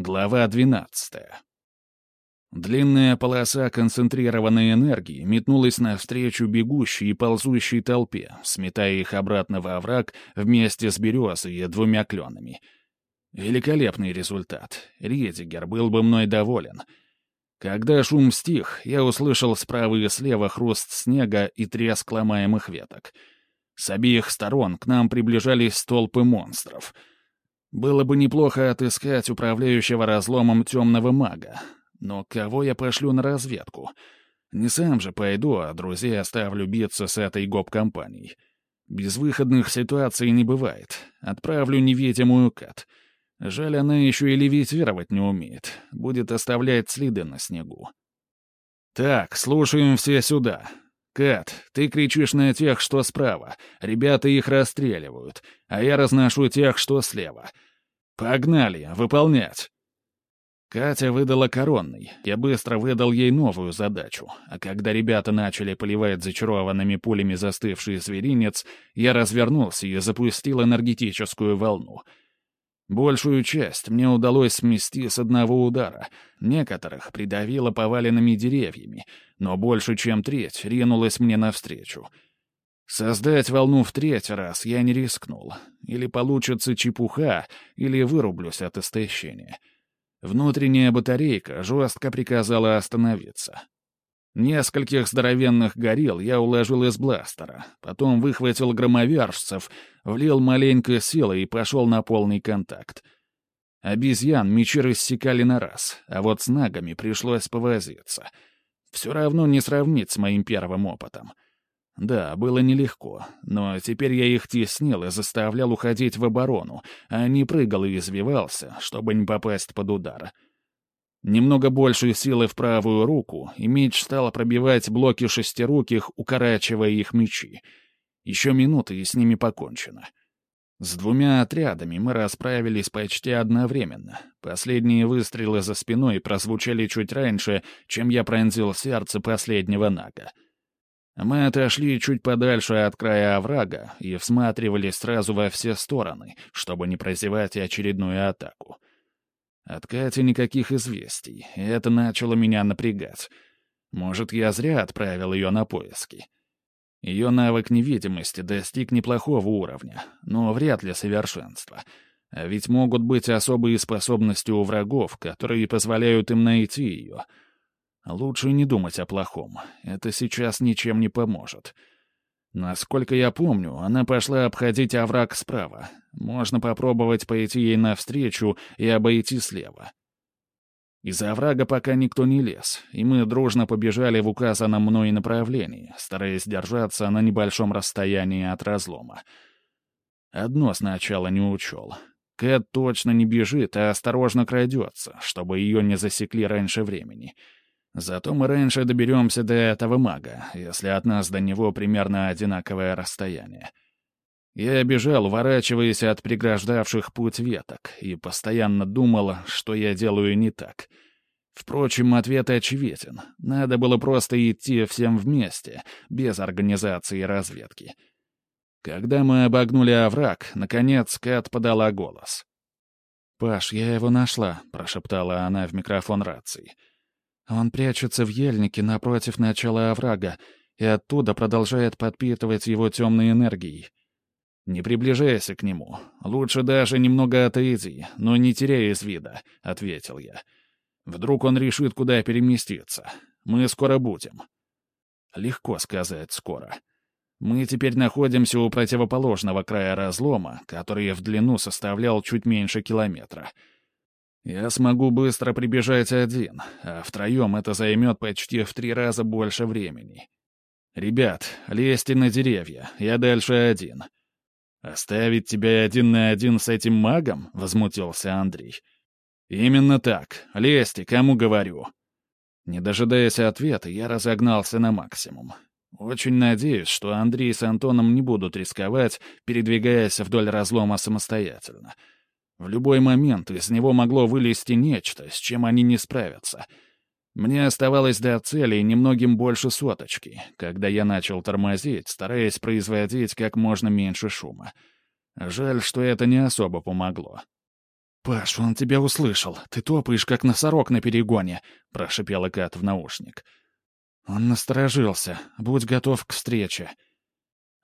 Глава 12. Длинная полоса концентрированной энергии метнулась навстречу бегущей и ползущей толпе, сметая их обратно во овраг вместе с березой и двумя кленами. Великолепный результат. Редигер был бы мной доволен. Когда шум стих, я услышал справа и слева хруст снега и треск ломаемых веток. С обеих сторон к нам приближались толпы монстров — было бы неплохо отыскать управляющего разломом темного мага. Но кого я пошлю на разведку? Не сам же пойду, а друзей оставлю биться с этой гоп-компанией. Безвыходных ситуаций не бывает. Отправлю невидимую Кат. Жаль, она еще и левитировать не умеет. Будет оставлять следы на снегу. Так, слушаем все сюда. Кат, ты кричишь на тех, что справа. Ребята их расстреливают, а я разношу тех, что слева. Погнали, выполнять. Катя выдала коронный. Я быстро выдал ей новую задачу. А когда ребята начали поливать зачарованными пулями застывший зверинец, я развернулся и запустил энергетическую волну. Большую часть мне удалось смести с одного удара. Некоторых придавило поваленными деревьями, но больше, чем треть, ринулась мне навстречу. Создать волну в третий раз я не рискнул. Или получится чепуха, или вырублюсь от истощения. Внутренняя батарейка жестко приказала остановиться. Нескольких здоровенных горил я уложил из бластера, потом выхватил громовержцев, влил маленькой силы и пошел на полный контакт. Обезьян мечи рассекали на раз, а вот с нагами пришлось повозиться. Все равно не сравнить с моим первым опытом. Да, было нелегко, но теперь я их теснил и заставлял уходить в оборону, а не прыгал и извивался, чтобы не попасть под удар. Немного больше силы в правую руку, и меч стал пробивать блоки шестируких, укорачивая их мечи. Еще минуты, и с ними покончено. С двумя отрядами мы расправились почти одновременно. Последние выстрелы за спиной прозвучали чуть раньше, чем я пронзил сердце последнего нага. Мы отошли чуть подальше от края оврага и всматривались сразу во все стороны, чтобы не прозевать очередную атаку. От Кати никаких известий, и это начало меня напрягать. Может, я зря отправил ее на поиски. Ее навык невидимости достиг неплохого уровня, но вряд ли совершенства. А ведь могут быть особые способности у врагов, которые позволяют им найти ее — Лучше не думать о плохом. Это сейчас ничем не поможет. Насколько я помню, она пошла обходить овраг справа. Можно попробовать пойти ей навстречу и обойти слева. Из оврага пока никто не лез, и мы дружно побежали в указанном мной направлении, стараясь держаться на небольшом расстоянии от разлома. Одно сначала не учел. Кэт точно не бежит, а осторожно крадется, чтобы ее не засекли раньше времени — Зато мы раньше доберемся до этого мага, если от нас до него примерно одинаковое расстояние. Я бежал, уворачиваясь от преграждавших путь веток, и постоянно думал, что я делаю не так. Впрочем, ответ очевиден. Надо было просто идти всем вместе, без организации разведки. Когда мы обогнули овраг, наконец Кэт подала голос. «Паш, я его нашла», — прошептала она в микрофон рации. Он прячется в ельнике напротив начала оврага и оттуда продолжает подпитывать его темной энергией. «Не приближайся к нему. Лучше даже немного отойди, но не теряй из вида», — ответил я. «Вдруг он решит, куда переместиться. Мы скоро будем». Легко сказать «скоро». Мы теперь находимся у противоположного края разлома, который в длину составлял чуть меньше километра — я смогу быстро прибежать один, а втроем это займет почти в три раза больше времени. Ребят, лезьте на деревья, я дальше один. «Оставить тебя один на один с этим магом?» — возмутился Андрей. «Именно так. Лезьте, кому говорю». Не дожидаясь ответа, я разогнался на максимум. Очень надеюсь, что Андрей с Антоном не будут рисковать, передвигаясь вдоль разлома самостоятельно — в любой момент из него могло вылезти нечто, с чем они не справятся. Мне оставалось до цели немногим больше соточки, когда я начал тормозить, стараясь производить как можно меньше шума. Жаль, что это не особо помогло. «Паш, он тебя услышал. Ты топаешь, как носорог на перегоне», — прошипела Кат в наушник. Он насторожился. «Будь готов к встрече».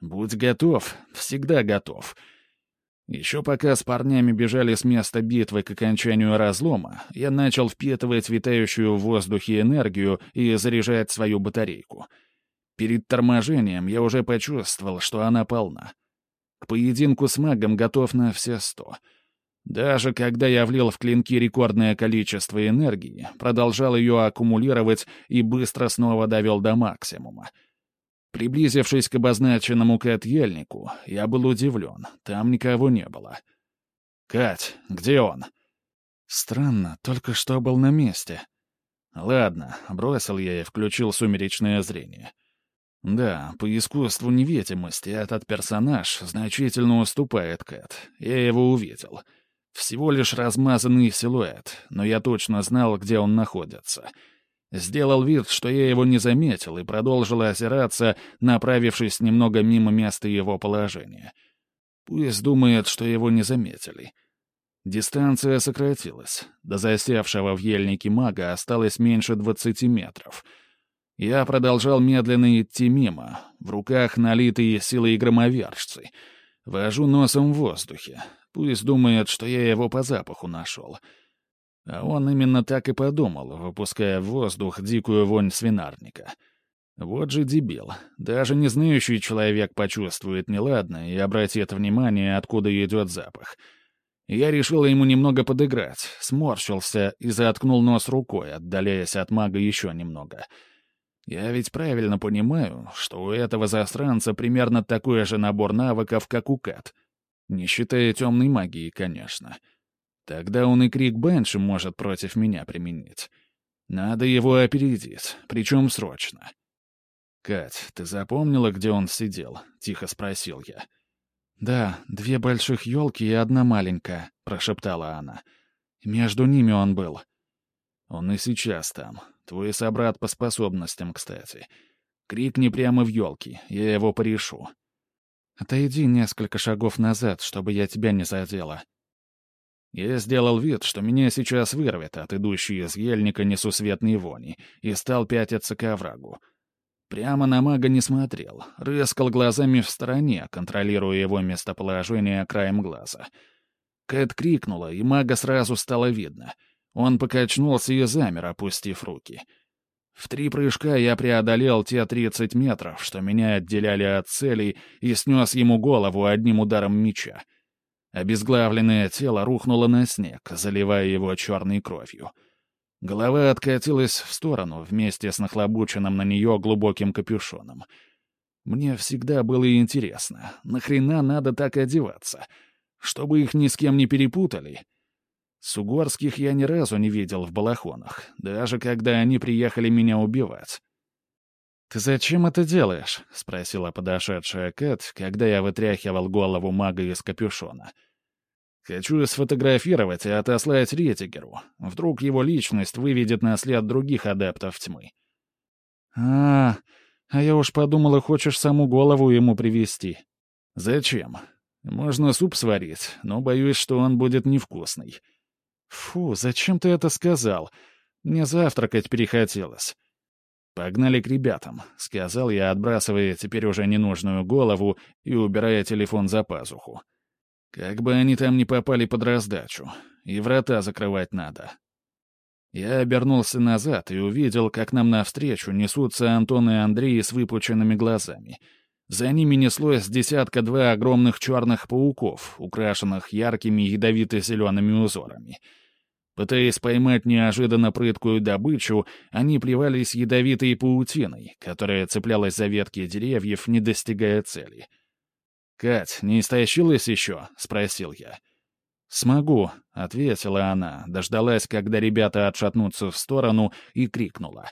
«Будь готов. Всегда готов». Еще пока с парнями бежали с места битвы к окончанию разлома, я начал впитывать витающую в воздухе энергию и заряжать свою батарейку. Перед торможением я уже почувствовал, что она полна. К поединку с магом готов на все сто. Даже когда я влил в клинки рекордное количество энергии, продолжал ее аккумулировать и быстро снова довел до максимума. Приблизившись к обозначенному Кэт-ельнику, я был удивлен. Там никого не было. «Кать, где он?» «Странно, только что был на месте». «Ладно», — бросил я и включил сумеречное зрение. Да, по искусству невидимости этот персонаж значительно уступает Кэт. Я его увидел. Всего лишь размазанный силуэт, но я точно знал, где он находится — Сделал вид, что я его не заметил, и продолжил озираться, направившись немного мимо места его положения. Пусть думает, что его не заметили. Дистанция сократилась. До засевшего в ельнике мага осталось меньше двадцати метров. Я продолжал медленно идти мимо, в руках налитые силой громовержцы. Вожу носом в воздухе. Пусть думает, что я его по запаху нашел. — а он именно так и подумал, выпуская в воздух дикую вонь свинарника. Вот же дебил. Даже не знающий человек почувствует неладное и обратит внимание, откуда идет запах. Я решил ему немного подыграть, сморщился и заткнул нос рукой, отдаляясь от мага еще немного. Я ведь правильно понимаю, что у этого застранца примерно такой же набор навыков, как у Кат. Не считая темной магии, конечно. — Тогда он и крик Бенши может против меня применить. Надо его опередить, причем срочно. «Кать, ты запомнила, где он сидел?» — тихо спросил я. «Да, две больших елки и одна маленькая», — прошептала она. «Между ними он был». «Он и сейчас там. Твой собрат по способностям, кстати. Крикни прямо в елки, я его порешу». «Отойди несколько шагов назад, чтобы я тебя не задела», я сделал вид, что меня сейчас вырвет от идущей из ельника несусветной вони, и стал пятиться к оврагу. Прямо на мага не смотрел, рыскал глазами в стороне, контролируя его местоположение краем глаза. Кэт крикнула, и мага сразу стало видно. Он покачнулся и замер, опустив руки. В три прыжка я преодолел те тридцать метров, что меня отделяли от целей, и снес ему голову одним ударом меча. Обезглавленное тело рухнуло на снег, заливая его черной кровью. Голова откатилась в сторону вместе с нахлобученным на нее глубоким капюшоном. Мне всегда было интересно, нахрена надо так одеваться? Чтобы их ни с кем не перепутали? Сугорских я ни разу не видел в балахонах, даже когда они приехали меня убивать. «Ты зачем это делаешь?» — спросила подошедшая Кэт, когда я вытряхивал голову мага из капюшона. «Хочу сфотографировать и отослать Ретигеру. Вдруг его личность выведет на след других адептов тьмы». «А, а я уж подумала, хочешь саму голову ему привезти». «Зачем? Можно суп сварить, но боюсь, что он будет невкусный». «Фу, зачем ты это сказал? Мне завтракать перехотелось». «Погнали к ребятам», — сказал я, отбрасывая теперь уже ненужную голову и убирая телефон за пазуху. «Как бы они там не попали под раздачу, и врата закрывать надо». Я обернулся назад и увидел, как нам навстречу несутся Антон и Андрей с выпученными глазами. За ними неслось десятка-два огромных черных пауков, украшенных яркими ядовито-зелеными узорами — Пытаясь поймать неожиданно прыткую добычу, они плевались ядовитой паутиной, которая цеплялась за ветки деревьев, не достигая цели. «Кать, не истощилась еще?» — спросил я. «Смогу», — ответила она, дождалась, когда ребята отшатнутся в сторону, и крикнула.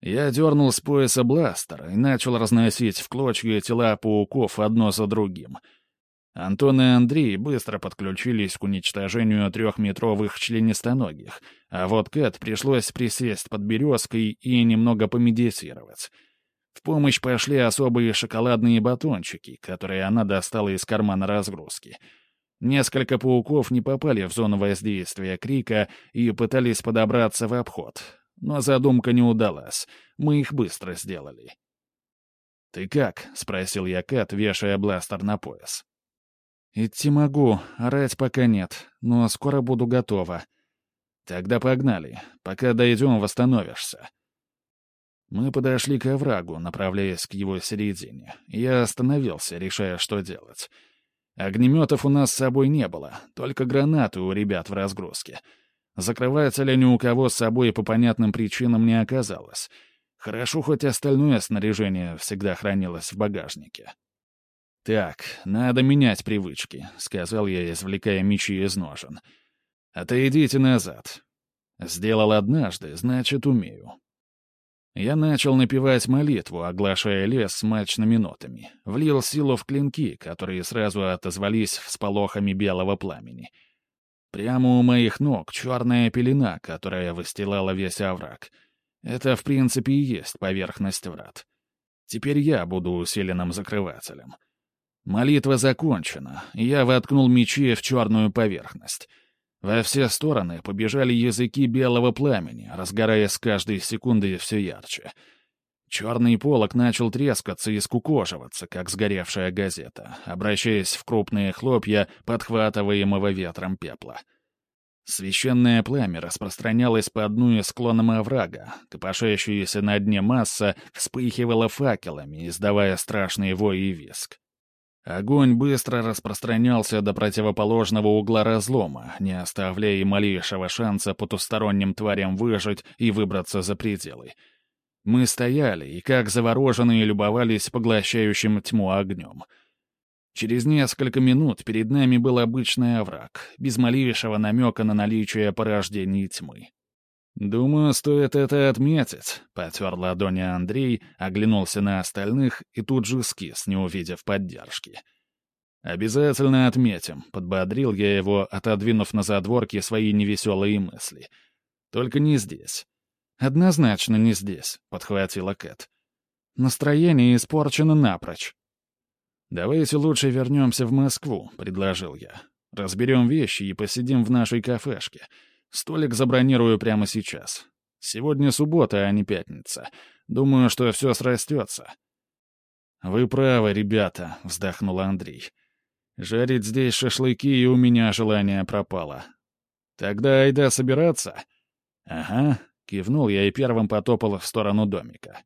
Я дернул с пояса бластер и начал разносить в клочья тела пауков одно за другим — Антон и Андрей быстро подключились к уничтожению трехметровых членистоногих, а вот Кэт пришлось присесть под березкой и немного помедитировать. В помощь пошли особые шоколадные батончики, которые она достала из кармана разгрузки. Несколько пауков не попали в зону воздействия крика и пытались подобраться в обход. Но задумка не удалась. Мы их быстро сделали. «Ты как?» — спросил я Кэт, вешая бластер на пояс. «Идти могу, орать пока нет, но скоро буду готова». «Тогда погнали. Пока дойдем, восстановишься». Мы подошли к оврагу, направляясь к его середине. Я остановился, решая, что делать. Огнеметов у нас с собой не было, только гранаты у ребят в разгрузке. Закрывателя ни у кого с собой по понятным причинам не оказалось. Хорошо, хоть остальное снаряжение всегда хранилось в багажнике. «Так, надо менять привычки», — сказал я, извлекая мечи из ножен. «Отойдите назад. Сделал однажды, значит, умею. Я начал напевать молитву, оглашая лес смачными нотами. Влил силу в клинки, которые сразу отозвались всполохами белого пламени. Прямо у моих ног черная пелена, которая выстилала весь овраг. Это, в принципе, и есть поверхность врат. Теперь я буду усиленным закрывателем. Молитва закончена, и я воткнул мечи в черную поверхность — во все стороны побежали языки белого пламени, разгораясь с каждой секундой все ярче. Черный полог начал трескаться и скукоживаться, как сгоревшая газета, обращаясь в крупные хлопья подхватываемого ветром пепла. Священное пламя распространялось по дну и склонам оврага, копошащаяся на дне масса вспыхивала факелами, издавая страшный вой и виск. Огонь быстро распространялся до противоположного угла разлома, не оставляя и малейшего шанса потусторонним тварям выжить и выбраться за пределы. Мы стояли и, как завороженные, любовались поглощающим тьму огнем. Через несколько минут перед нами был обычный овраг, без малейшего намека на наличие порождений тьмы. «Думаю, стоит это отметить», — потер ладони Андрей, оглянулся на остальных и тут же скис, не увидев поддержки. «Обязательно отметим», — подбодрил я его, отодвинув на задворки свои невеселые мысли. «Только не здесь». «Однозначно не здесь», — подхватила Кэт. «Настроение испорчено напрочь». «Давайте лучше вернемся в Москву», — предложил я. «Разберем вещи и посидим в нашей кафешке». Столик забронирую прямо сейчас. Сегодня суббота, а не пятница. Думаю, что все срастется». «Вы правы, ребята», — вздохнул Андрей. «Жарить здесь шашлыки, и у меня желание пропало. Тогда айда собираться?» «Ага», — кивнул я и первым потопал в сторону домика.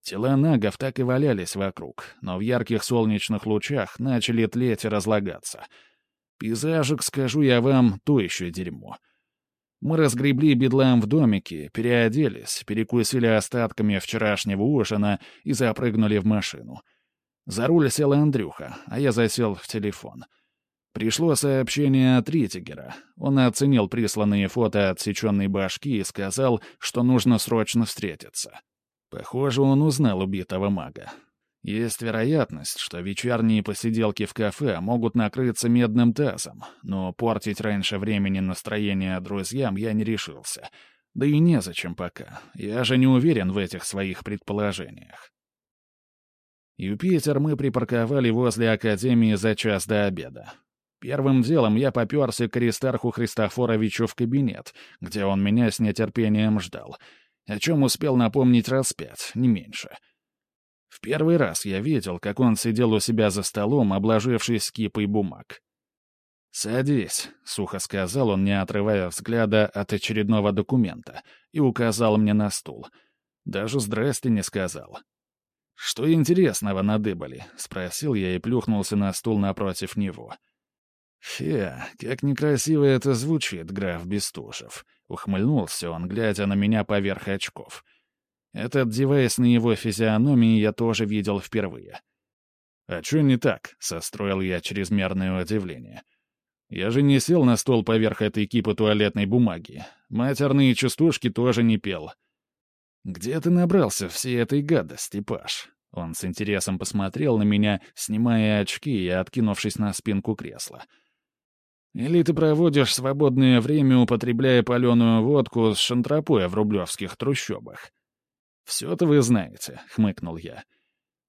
Тела нагов так и валялись вокруг, но в ярких солнечных лучах начали тлеть и разлагаться — Пейзажик, скажу я вам, то еще дерьмо. Мы разгребли бедлам в домике, переоделись, перекусили остатками вчерашнего ужина и запрыгнули в машину. За руль сел Андрюха, а я засел в телефон. Пришло сообщение от Ритигера. Он оценил присланные фото отсеченной башки и сказал, что нужно срочно встретиться. Похоже, он узнал убитого мага. Есть вероятность, что вечерние посиделки в кафе могут накрыться медным тазом, но портить раньше времени настроение друзьям я не решился. Да и незачем пока. Я же не уверен в этих своих предположениях. Юпитер мы припарковали возле Академии за час до обеда. Первым делом я поперся к Аристарху Христофоровичу в кабинет, где он меня с нетерпением ждал, о чем успел напомнить раз пять, не меньше — в первый раз я видел, как он сидел у себя за столом, обложившись кипой бумаг. «Садись», — сухо сказал он, не отрывая взгляда от очередного документа, и указал мне на стул. Даже «здрасте» не сказал. «Что интересного надыбали?» — спросил я и плюхнулся на стул напротив него. «Фе, как некрасиво это звучит, граф Бестужев», — ухмыльнулся он, глядя на меня поверх очков. — этот девайс на его физиономии я тоже видел впервые. «А что не так?» — состроил я чрезмерное удивление. «Я же не сел на стол поверх этой кипы туалетной бумаги. Матерные частушки тоже не пел». «Где ты набрался всей этой гадости, Паш?» Он с интересом посмотрел на меня, снимая очки и откинувшись на спинку кресла. «Или ты проводишь свободное время, употребляя паленую водку с шантропоя в рублевских трущобах?» «Все-то вы знаете», — хмыкнул я.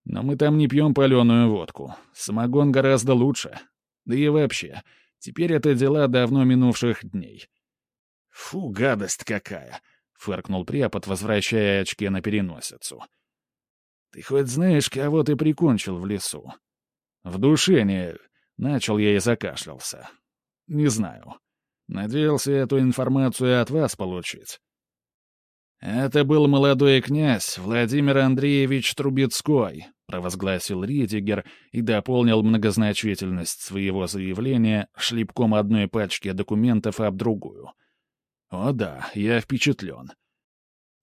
«Но мы там не пьем паленую водку. Самогон гораздо лучше. Да и вообще, теперь это дела давно минувших дней. «Фу, гадость какая!» — фыркнул препод, возвращая очки на переносицу. «Ты хоть знаешь, кого ты прикончил в лесу?» «В душе не...» — начал я и закашлялся. «Не знаю. Надеялся эту информацию от вас получить». «Это был молодой князь Владимир Андреевич Трубецкой», — провозгласил Ридигер и дополнил многозначительность своего заявления шлепком одной пачки документов об другую. «О да, я впечатлен».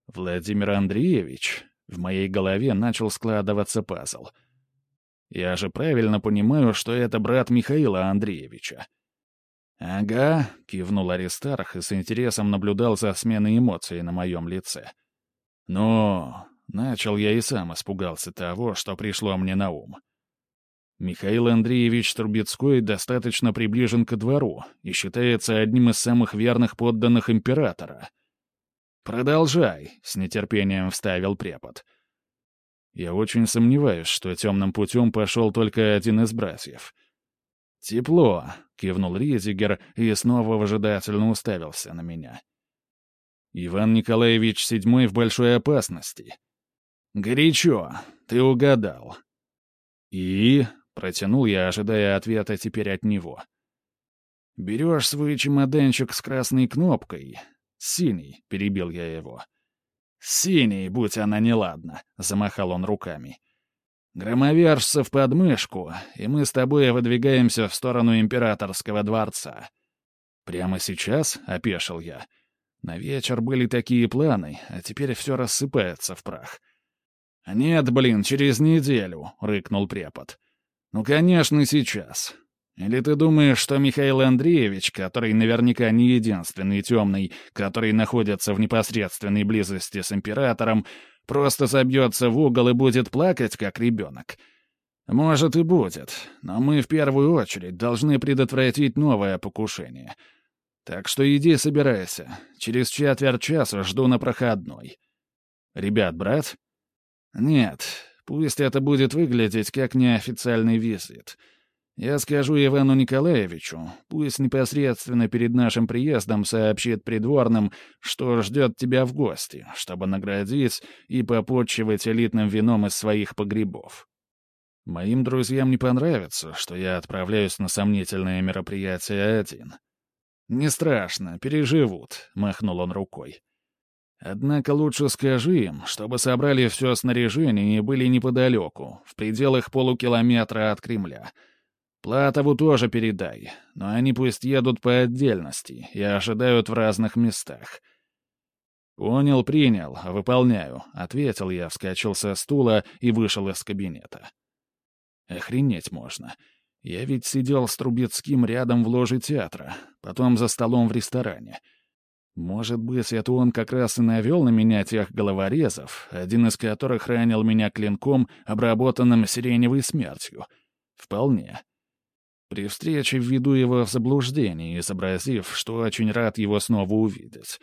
«Владимир Андреевич?» В моей голове начал складываться пазл. «Я же правильно понимаю, что это брат Михаила Андреевича». «Ага», — кивнул Аристарх и с интересом наблюдал за сменой эмоций на моем лице. «Но...» — начал я и сам испугался того, что пришло мне на ум. Михаил Андреевич Трубецкой достаточно приближен ко двору и считается одним из самых верных подданных императора. «Продолжай», — с нетерпением вставил препод. «Я очень сомневаюсь, что темным путем пошел только один из братьев». «Тепло», — кивнул Ризигер и снова выжидательно уставился на меня. «Иван Николаевич VII в большой опасности». «Горячо, ты угадал». «И?» — протянул я, ожидая ответа теперь от него. «Берешь свой чемоданчик с красной кнопкой. Синий», — перебил я его. «Синий, будь она неладна», — замахал он руками. Громовержца в подмышку, и мы с тобой выдвигаемся в сторону императорского дворца. Прямо сейчас, — опешил я. На вечер были такие планы, а теперь все рассыпается в прах. «Нет, блин, через неделю», — рыкнул препод. «Ну, конечно, сейчас. Или ты думаешь, что Михаил Андреевич, который наверняка не единственный темный, который находится в непосредственной близости с императором, Просто забьется в угол и будет плакать, как ребенок. Может и будет, но мы в первую очередь должны предотвратить новое покушение. Так что иди собирайся. Через четверть часа жду на проходной. Ребят, брат? Нет, пусть это будет выглядеть как неофициальный визит. Я скажу Ивану Николаевичу, пусть непосредственно перед нашим приездом сообщит придворным, что ждет тебя в гости, чтобы наградить и попотчевать элитным вином из своих погребов. Моим друзьям не понравится, что я отправляюсь на сомнительное мероприятие один. «Не страшно, переживут», — махнул он рукой. «Однако лучше скажи им, чтобы собрали все снаряжение и были неподалеку, в пределах полукилометра от Кремля» Платову тоже передай, но они пусть едут по отдельности и ожидают в разных местах. «Понял, принял, выполняю», — ответил я, вскочил со стула и вышел из кабинета. Охренеть можно. Я ведь сидел с Трубецким рядом в ложе театра, потом за столом в ресторане. Может быть, это он как раз и навел на меня тех головорезов, один из которых ранил меня клинком, обработанным сиреневой смертью. Вполне. При встрече введу его в заблуждение, изобразив, что очень рад его снова увидеть.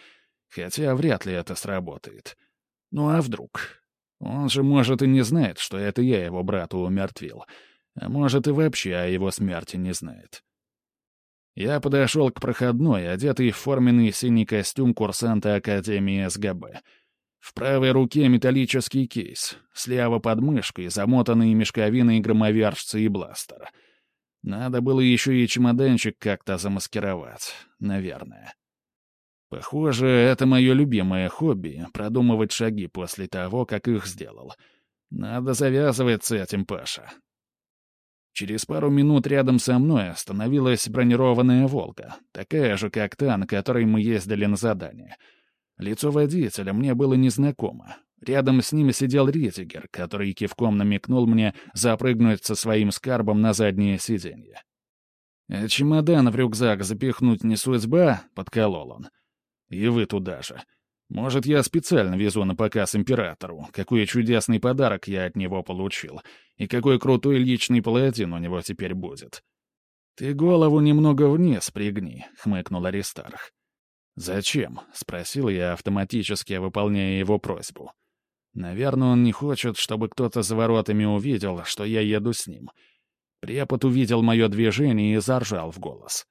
Хотя вряд ли это сработает. Ну а вдруг? Он же, может, и не знает, что это я его брату умертвил. А может, и вообще о его смерти не знает. Я подошел к проходной, одетый в форменный синий костюм курсанта Академии СГБ. В правой руке металлический кейс, слева под мышкой замотанные мешковиной громовержцы и бластер — надо было еще и чемоданчик как-то замаскировать, наверное. Похоже, это мое любимое хобби — продумывать шаги после того, как их сделал. Надо завязывать с этим, Паша. Через пару минут рядом со мной остановилась бронированная «Волга», такая же, как та, на которой мы ездили на задание. Лицо водителя мне было незнакомо, Рядом с ним сидел Ритигер, который кивком намекнул мне запрыгнуть со своим скарбом на заднее сиденье. «А чемодан в рюкзак запихнуть не судьба?» — подколол он. «И вы туда же. Может, я специально везу на показ императору, какой чудесный подарок я от него получил, и какой крутой личный паладин у него теперь будет». «Ты голову немного вниз пригни», — хмыкнул Аристарх. «Зачем?» — спросил я, автоматически выполняя его просьбу. Наверное, он не хочет, чтобы кто-то за воротами увидел, что я еду с ним. Препод увидел мое движение и заржал в голос.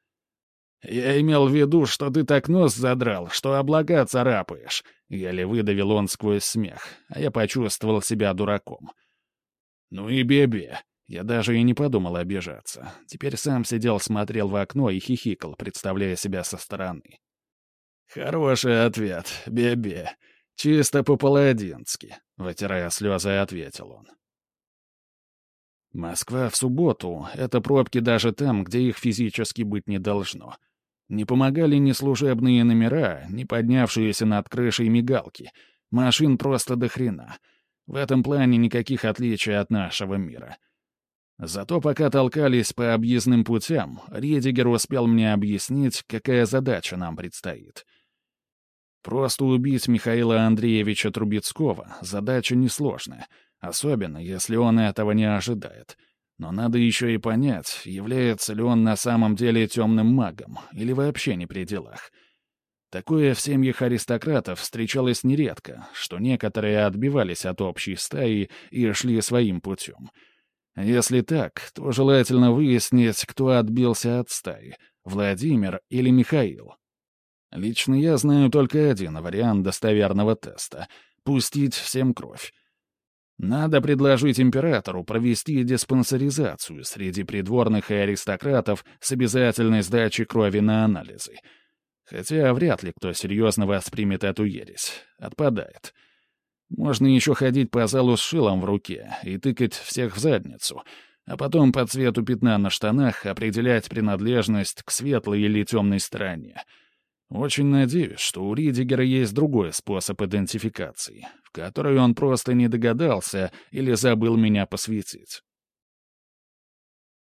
«Я имел в виду, что ты так нос задрал, что облака царапаешь», — еле выдавил он сквозь смех, а я почувствовал себя дураком. «Ну и бебе». Я даже и не подумал обижаться. Теперь сам сидел, смотрел в окно и хихикал, представляя себя со стороны. «Хороший ответ, бебе. Чисто по-паладински», — вытирая слезы, ответил он. Москва в субботу — это пробки даже там, где их физически быть не должно. Не помогали ни служебные номера, ни поднявшиеся над крышей мигалки. Машин просто до хрена. В этом плане никаких отличий от нашего мира. Зато пока толкались по объездным путям, Редигер успел мне объяснить, какая задача нам предстоит. Просто убить Михаила Андреевича Трубецкого — задача несложная, особенно если он этого не ожидает — но надо еще и понять, является ли он на самом деле темным магом или вообще не при делах. Такое в семьях аристократов встречалось нередко, что некоторые отбивались от общей стаи и шли своим путем. Если так, то желательно выяснить, кто отбился от стаи — Владимир или Михаил. Лично я знаю только один вариант достоверного теста — пустить всем кровь. Надо предложить императору провести диспансеризацию среди придворных и аристократов с обязательной сдачей крови на анализы. Хотя вряд ли кто серьезно воспримет эту ересь. Отпадает. Можно еще ходить по залу с шилом в руке и тыкать всех в задницу, а потом по цвету пятна на штанах определять принадлежность к светлой или темной стороне — очень надеюсь, что у Ридигера есть другой способ идентификации, в который он просто не догадался или забыл меня посвятить.